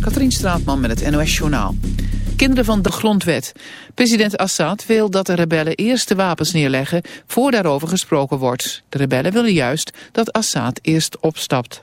Katrien Straatman met het NOS Journaal. Kinderen van de grondwet. President Assad wil dat de rebellen eerst de wapens neerleggen... voor daarover gesproken wordt. De rebellen willen juist dat Assad eerst opstapt.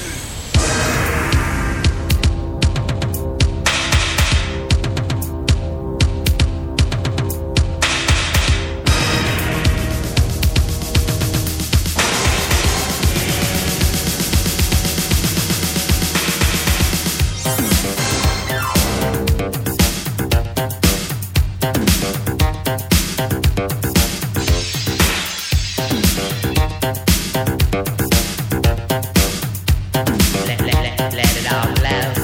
Yeah.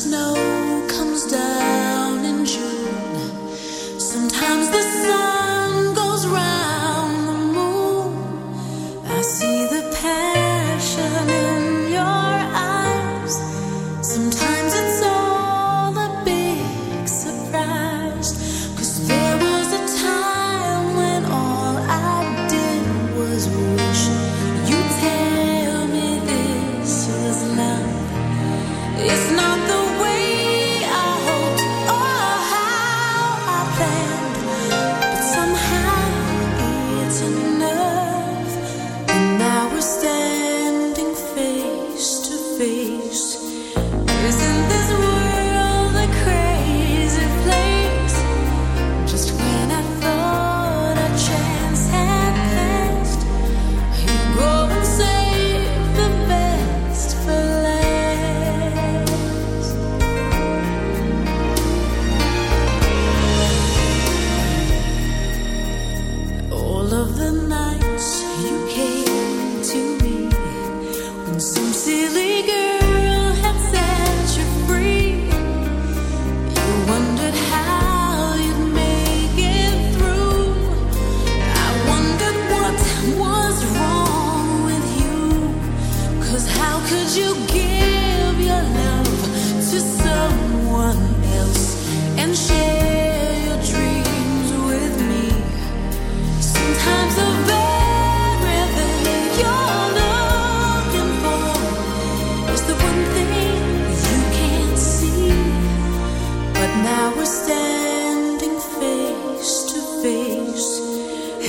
snow.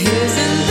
Chasing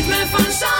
ritme van zand.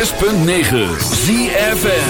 106.9 ZFN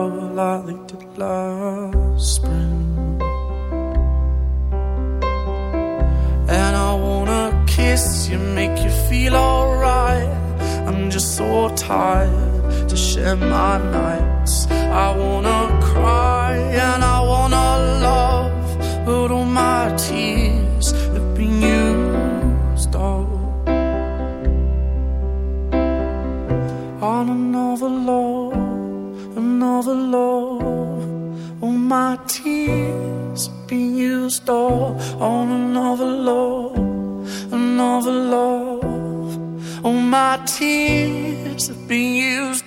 Flower like they did last spring. And I wanna kiss you, make you feel alright. I'm just so tired to share my nights.